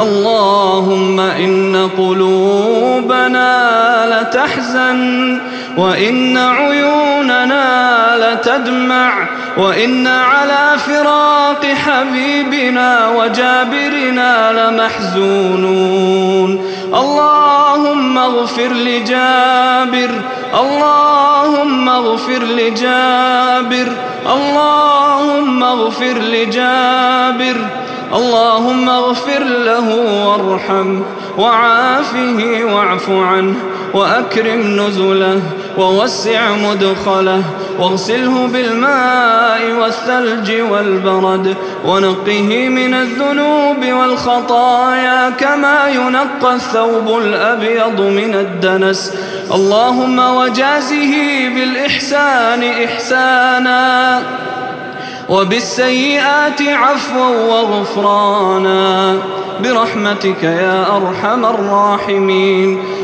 اللهم إن قلوبنا لتحزن وإن عيوننا لتدمع وإن على فراق حبيبنا وجابرنا لمحزونون. اللهم اغفر لجابر اللهم اغفر لجابر اللهم اغفر لجابر. اللهم اغفر له وارحمه وعافه واعف عنه وأكرم نزله ووسع مدخله واغسله بالماء والثلج والبرد ونقه من الذنوب والخطايا كما ينقى الثوب الأبيض من الدنس. اللهم وجازه بالإحسان إحسانا وبالسيئات عفوا وغفرانا برحمتك يا أرحم الراحمين.